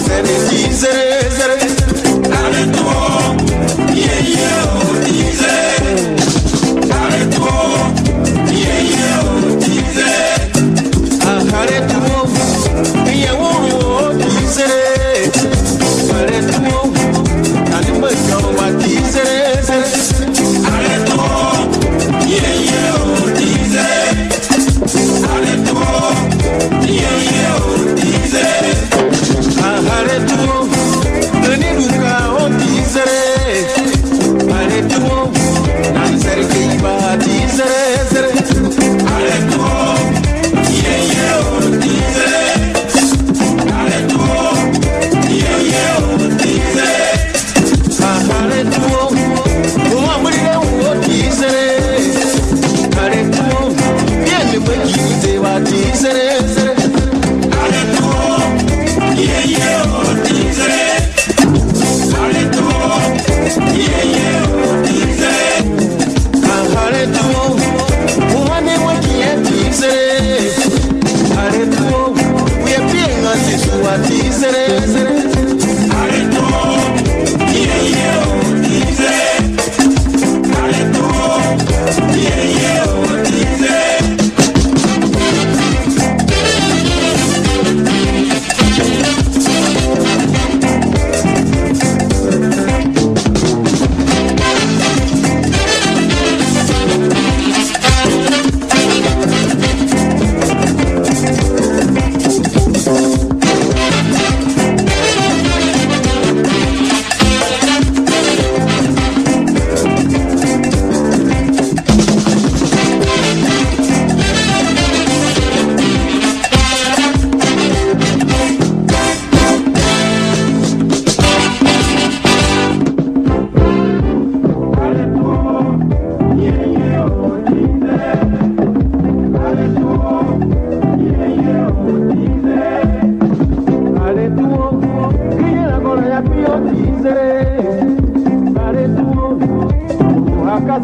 zere zere zere. Arrête-moi, yeah yeah.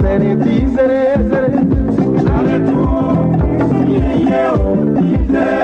zere ti zere zere zare tu ye ye o ti zere